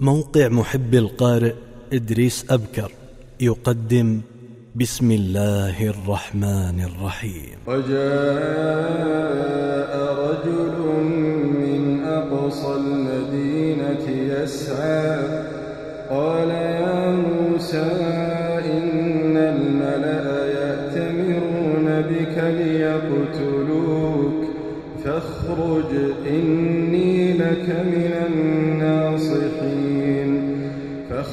موقع محب القارئ إدريس أبكر يقدم بسم الله الرحمن الرحيم. وجاء رجل من أقصى المدينة يسعى قال يا موسى إن الملأ يأتمرون بك ليقتلوك فاخرج إني لك من الناصحين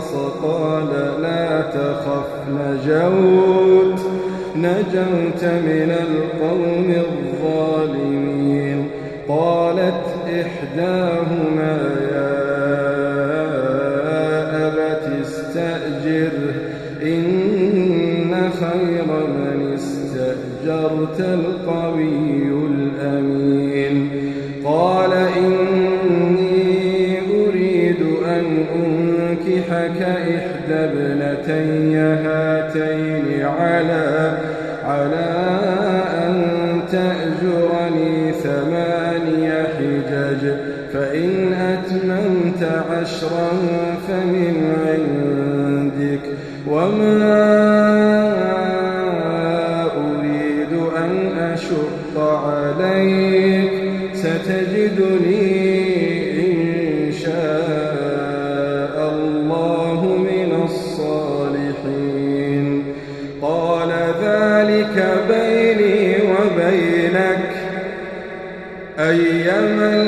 القصص قال لا تخف نجوت نجوت من القوم الظالمين. قالت إحداهما يا أبت استأجره إن خير من استأجرت القوي. أنكحك إحدى ابنتي هاتين على على أن تأجرني ثماني حجج فإن أتممت عشرا فمن عندك. وما أريد أن أشق عليك ستجدني ذلك بيني وبينك أيما